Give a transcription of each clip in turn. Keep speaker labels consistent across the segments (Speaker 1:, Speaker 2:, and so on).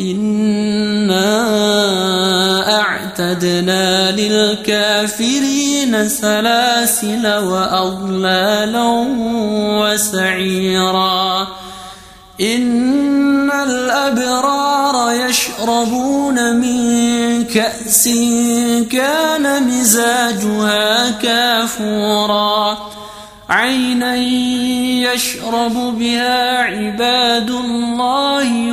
Speaker 1: إنا أعتدنا للكافرين سلاسل وأضلالا وسعيرا إن الأبرار يشربون من كأس كان مزاجها كافورا عينا يشرب بها عباد الله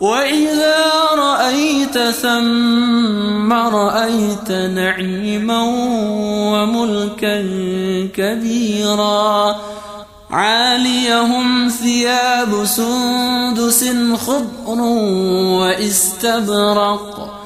Speaker 1: وإذا رأيت ثم رأيت نعيما وملكا كبيرا عاليهم ثياب سندس خضر واستبرق